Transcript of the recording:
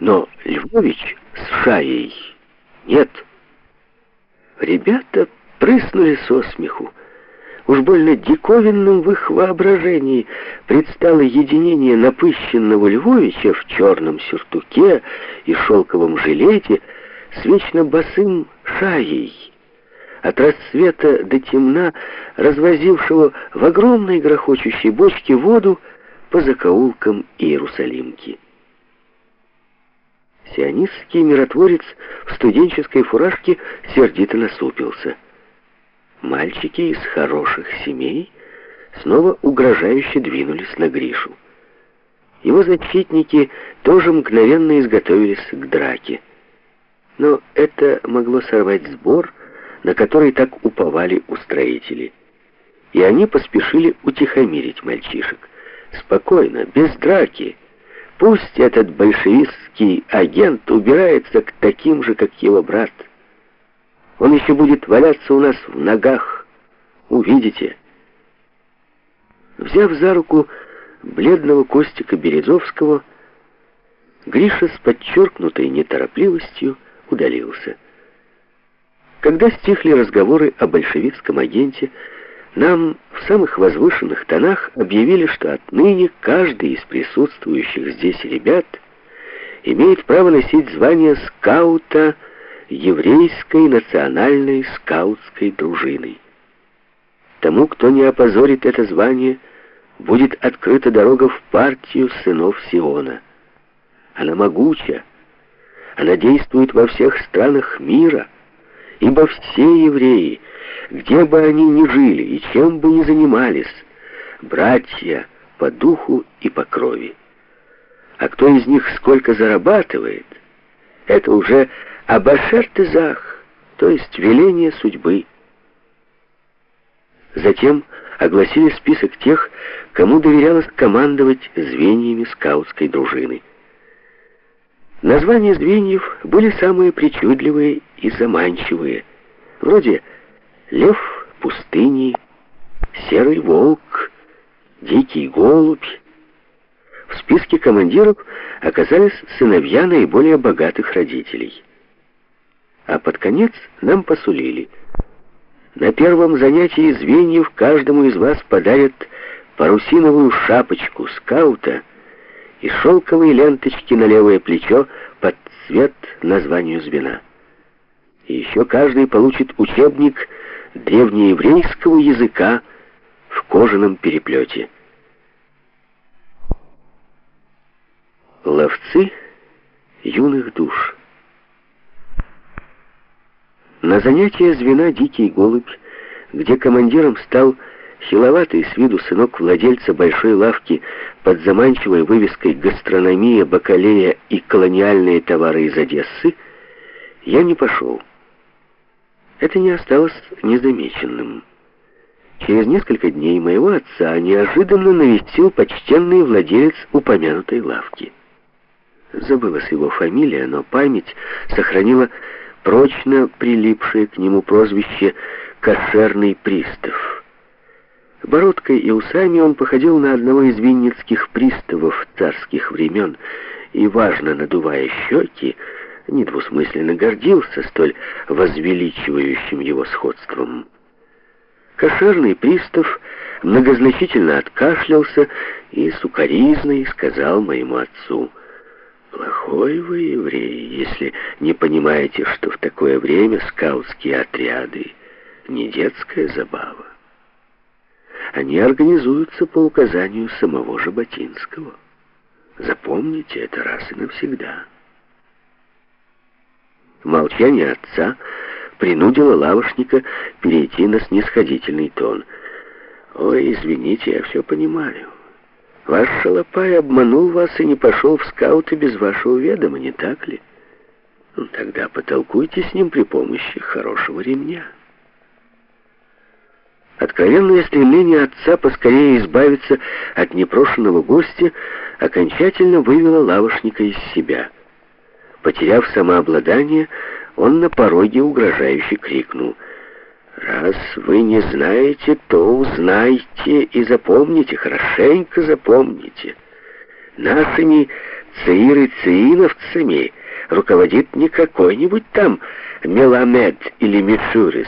Но Львович с Шаей нет. Ребята прыснули со смеху. Уж больно диковинным в их воображении предстало единение напыщенного Львовича в черном сюртуке и шелковом жилете с вечно босым шаей. От рассвета до темна, развозившего в огромной грохочущей бочке воду по закоулкам Иерусалимки. Сионистский миротворец в студенческой фуражке сердито насупился. Мальчики из хороших семей снова угрожающе двинулись на Гришу. Его защитники тоже мгновенно изготовились к драке. Но это могло сорвать сбор, на который так уповали устроители. И они поспешили утихомирить мальчишек. «Спокойно, без драки!» Пусть этот большевистский агент убирается к таким же, как его брат. Он еще будет валяться у нас в ногах. Увидите. Взяв за руку бледного Костика Березовского, Гриша с подчеркнутой неторопливостью удалился. Когда стихли разговоры о большевистском агенте, нам в самых возвышенных тонах объявили, что отныне каждый из присутствующих здесь ребят имеет право носить звание скаута еврейской национальной скаутской дружины. Тому, кто не опозорит это звание, будет открыта дорога в партию сынов Сиона. Она могуча, она действует во всех странах мира, ибо все евреи — где бы они ни жили и чем бы ни занимались, братья по духу и по крови. А кто из них сколько зарабатывает, это уже абашертезах, то есть веление судьбы. Затем огласили список тех, кому доверялось командовать звеньями скаутской дружины. Названия звеньев были самые причудливые и заманчивые, вроде лев пустыни, серый волк, дикий голубь. В списке командиров оказались сыновья наиболее богатых родителей. А под конец нам посулили. На первом занятии звеньев каждому из вас подарят парусиновую шапочку скаута и шелковые ленточки на левое плечо под цвет названию звена. И еще каждый получит учебник древнееврейского языка в кожаном переплете. Ловцы юных душ. На занятие звена «Дикий голубь», где командиром стал хиловатый с виду сынок владельца большой лавки под заманчивой вывеской «Гастрономия, бакалея и колониальные товары из Одессы», я не пошел. Это не осталось незамеченным. Через несколько дней моего отца неожиданно навестил почтенный владелец упомянутой лавки. Забылась его фамилия, но память сохранила прочно прилипшее к нему прозвище «кошерный пристав». Бородкой и усами он походил на одного из винницких приставов царских времен и, важно надувая щеки, недвусмысленно гордился столь возвеличивающим его сходством. Кошерный пристав многозначительно откашлялся и сукоризной сказал моему отцу, «Плохой вы еврей, если не понимаете, что в такое время скаутские отряды не детская забава. Они организуются по указанию самого Жаботинского. Запомните это раз и навсегда». Молчание отца принудило лавошника перейти на снисходительный тон. «Ой, извините, я все понимаю. Ваш шалопай обманул вас и не пошел в скауты без вашего ведома, не так ли? Ну, тогда потолкуйте с ним при помощи хорошего ремня». Откровенное стремление отца поскорее избавиться от непрошенного гостя окончательно вывело лавошника из себя – Потеряв самообладание, он на пороге угрожающе крикнул. «Раз вы не знаете, то узнайте и запомните, хорошенько запомните. Нашими цеиры-цеиновцами руководит не какой-нибудь там Меламед или Мишурис,